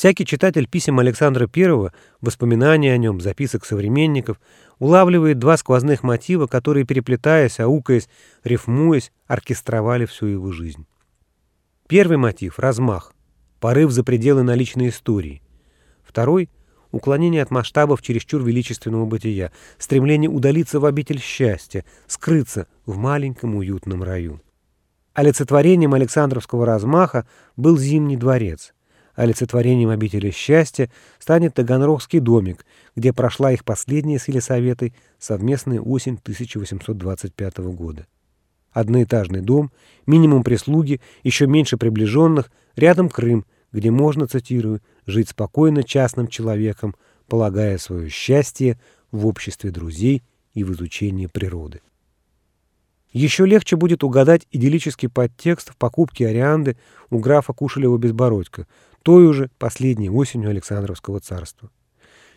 Всякий читатель писем Александра I, воспоминаний о нем, записок современников, улавливает два сквозных мотива, которые, переплетаясь, аукаясь, рифмуясь, оркестровали всю его жизнь. Первый мотив — размах, порыв за пределы наличной истории. Второй — уклонение от масштабов чересчур величественного бытия, стремление удалиться в обитель счастья, скрыться в маленьком уютном раю. Олицетворением Александровского размаха был Зимний дворец — Олицетворением обители счастья станет Таганрогский домик, где прошла их последняя с Елисаветой совместная осень 1825 года. Одноэтажный дом, минимум прислуги, еще меньше приближенных, рядом Крым, где можно, цитирую, «жить спокойно частным человеком, полагая свое счастье в обществе друзей и в изучении природы». Еще легче будет угадать идиллический подтекст в покупке Арианды у графа Кушелева-Безбородько, той уже последней осенью Александровского царства.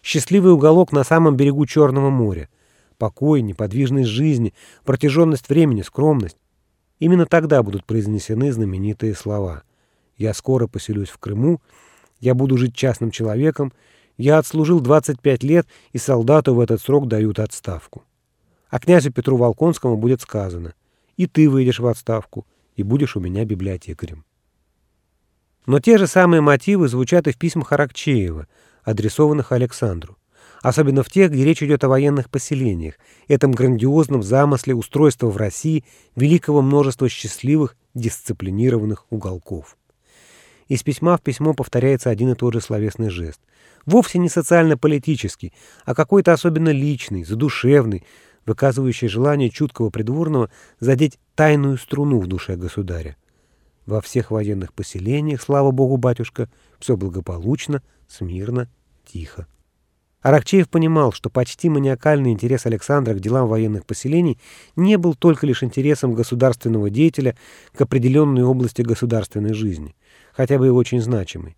Счастливый уголок на самом берегу Черного моря. Покой, неподвижность жизни, протяженность времени, скромность. Именно тогда будут произнесены знаменитые слова. «Я скоро поселюсь в Крыму», «Я буду жить частным человеком», «Я отслужил 25 лет, и солдату в этот срок дают отставку». А князю Петру Волконскому будет сказано «И ты выйдешь в отставку, и будешь у меня библиотекарем». Но те же самые мотивы звучат и в письмах Аракчеева, адресованных Александру. Особенно в тех, где речь идет о военных поселениях, этом грандиозном замысле устройства в России великого множества счастливых, дисциплинированных уголков. Из письма в письмо повторяется один и тот же словесный жест. Вовсе не социально-политический, а какой-то особенно личный, задушевный, выказывающий желание чуткого придворного задеть тайную струну в душе государя. Во всех военных поселениях, слава богу, батюшка, все благополучно, смирно, тихо. Аракчеев понимал, что почти маниакальный интерес Александра к делам военных поселений не был только лишь интересом государственного деятеля к определенной области государственной жизни, хотя бы и очень значимой.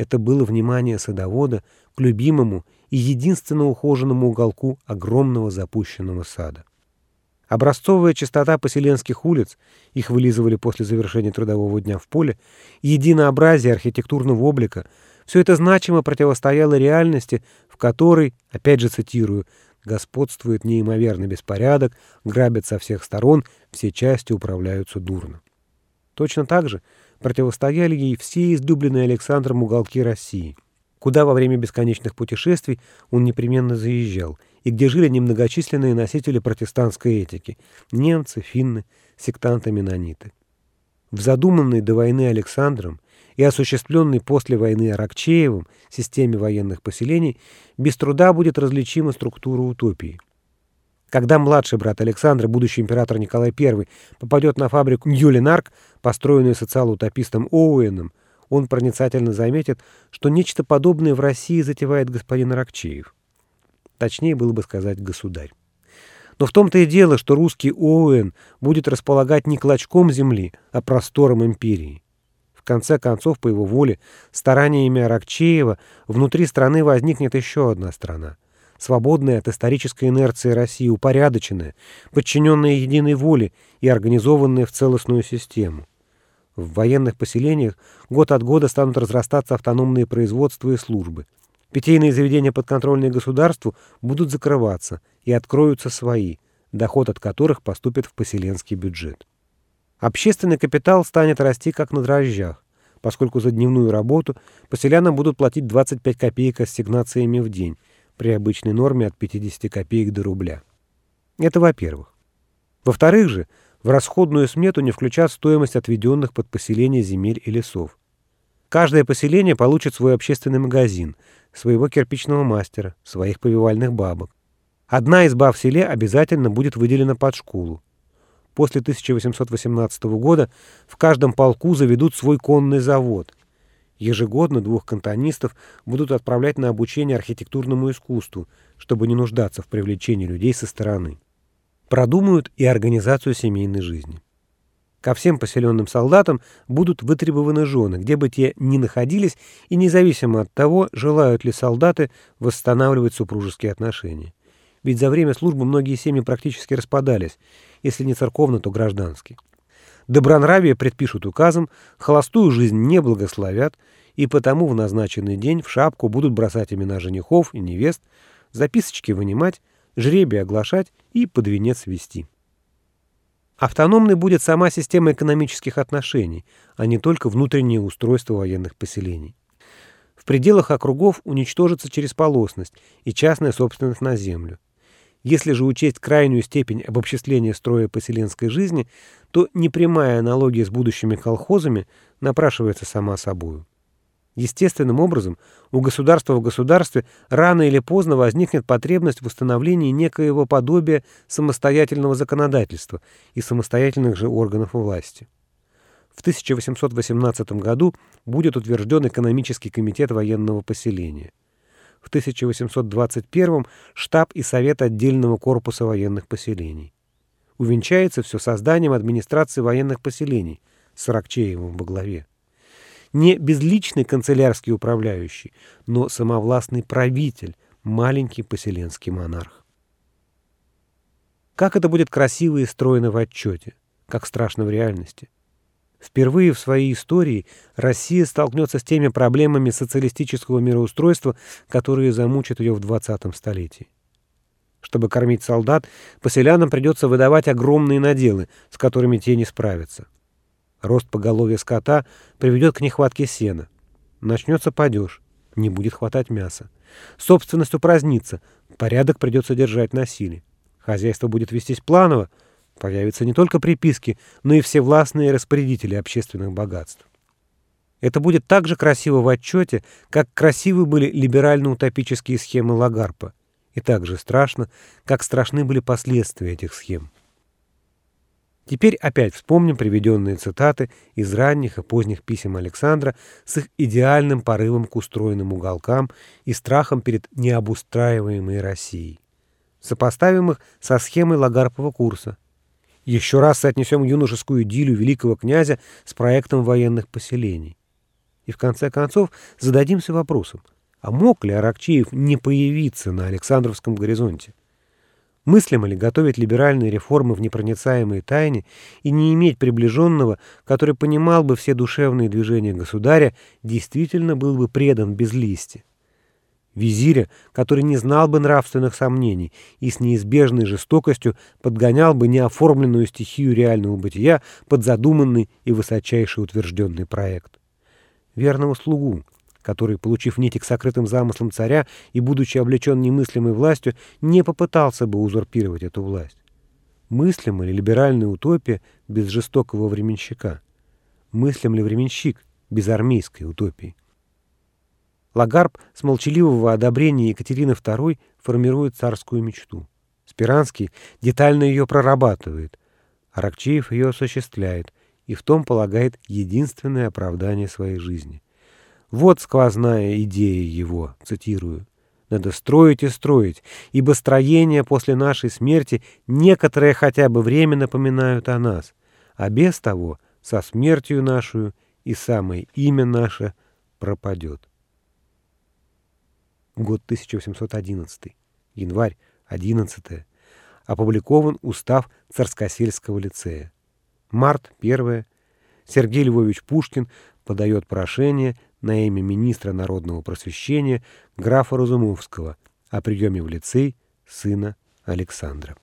Это было внимание садовода к любимому и единственно ухоженному уголку огромного запущенного сада. Образцовая чистота поселенских улиц, их вылизывали после завершения трудового дня в поле, единообразие архитектурного облика — все это значимо противостояло реальности, в которой, опять же цитирую, господствует неимоверный беспорядок, грабят со всех сторон, все части управляются дурно. Точно так же противостояли ей все излюбленные Александром уголки России, куда во время бесконечных путешествий он непременно заезжал — и где жили немногочисленные носители протестантской этики – немцы, финны, сектанты-менониты. В задуманной до войны Александром и осуществленной после войны Аракчеевым системе военных поселений без труда будет различима структура утопии. Когда младший брат Александра, будущий император Николай I, попадет на фабрику Ньюленарк, построенную социал-утопистом Оуэном, он проницательно заметит, что нечто подобное в России затевает господин Аракчеев. Точнее было бы сказать «государь». Но в том-то и дело, что русский Оуэн будет располагать не клочком земли, а простором империи. В конце концов, по его воле, стараниями Аракчеева, внутри страны возникнет еще одна страна. Свободная от исторической инерции России, упорядоченная, подчиненная единой воле и организованная в целостную систему. В военных поселениях год от года станут разрастаться автономные производства и службы – Питейные заведения, подконтрольные государству, будут закрываться, и откроются свои, доход от которых поступит в поселенский бюджет. Общественный капитал станет расти как на дрожжах, поскольку за дневную работу поселянам будут платить 25 копеек ассигнациями в день, при обычной норме от 50 копеек до рубля. Это во-первых. Во-вторых же, в расходную смету не включат стоимость отведенных под поселение земель и лесов. Каждое поселение получит свой общественный магазин – своего кирпичного мастера, своих повивальных бабок. Одна изба в селе обязательно будет выделена под школу. После 1818 года в каждом полку заведут свой конный завод. Ежегодно двух кантонистов будут отправлять на обучение архитектурному искусству, чтобы не нуждаться в привлечении людей со стороны. Продумают и организацию семейной жизни. Ко всем поселенным солдатам будут вытребованы жены, где бы те ни находились, и независимо от того, желают ли солдаты восстанавливать супружеские отношения. Ведь за время службы многие семьи практически распадались, если не церковно, то граждански. Добронравие предпишут указом, холостую жизнь не благословят, и потому в назначенный день в шапку будут бросать имена женихов и невест, записочки вынимать, жребий оглашать и под венец вести. Автономной будет сама система экономических отношений, а не только внутреннее устройство военных поселений. В пределах округов уничтожится чересполосность и частная собственность на землю. Если же учесть крайнюю степень обобществления строя поселенской жизни, то непрямая аналогия с будущими колхозами напрашивается сама собою. Естественным образом у государства в государстве рано или поздно возникнет потребность в установлении некоего подобия самостоятельного законодательства и самостоятельных же органов власти. В 1818 году будет утвержден экономический комитет военного поселения. В 1821 штаб и совет отдельного корпуса военных поселений. Увенчается все созданием администрации военных поселений с Сорокчеевым во главе не безличный канцелярский управляющий, но самовластный правитель, маленький поселенский монарх. Как это будет красиво и стройно в отчете, как страшно в реальности. Впервые в своей истории Россия столкнется с теми проблемами социалистического мироустройства, которые замучат ее в 20 столетии. Чтобы кормить солдат, поселянам придется выдавать огромные наделы, с которыми те не справятся. Рост поголовья скота приведет к нехватке сена. Начнется падеж, не будет хватать мяса. Собственность упразднится, порядок придется держать на силе. Хозяйство будет вестись планово, появятся не только приписки, но и все властные распорядители общественных богатств. Это будет так же красиво в отчете, как красивы были либерально-утопические схемы Лагарпа, и так же страшно, как страшны были последствия этих схем. Теперь опять вспомним приведенные цитаты из ранних и поздних писем Александра с их идеальным порывом к устроенным уголкам и страхом перед необустраиваемой Россией. Сопоставим их со схемой Лагарпова курса. Еще раз соотнесем юношескую идиллию великого князя с проектом военных поселений. И в конце концов зададимся вопросом, а мог ли Аракчеев не появиться на Александровском горизонте? Мыслимо ли готовить либеральные реформы в непроницаемой тайне и не иметь приближенного, который понимал бы все душевные движения государя, действительно был бы предан без листи? Визиря, который не знал бы нравственных сомнений и с неизбежной жестокостью подгонял бы неоформленную стихию реального бытия под задуманный и высочайший утвержденный проект. Верного слугу, который, получив нити к сокрытым замыслам царя и будучи облечен немыслимой властью, не попытался бы узурпировать эту власть. Мыслим ли либеральная утопия без жестокого временщика? Мыслим ли временщик без армейской утопии? Лагарб с молчаливого одобрения Екатерины II формирует царскую мечту. Спиранский детально ее прорабатывает. Аракчеев ее осуществляет и в том полагает единственное оправдание своей жизни — вот сквозная идея его, цитирую. Надо строить и строить, ибо строения после нашей смерти некоторые хотя бы время напоминают о нас, а без того со смертью нашу и самое имя наше пропадет. Год 1811. Январь 11. Опубликован устав Царскосельского лицея. Март 1. Сергей Львович Пушкин подает прошение на имя министра народного просвещения графа Разумовского о приеме в лицей сына Александра.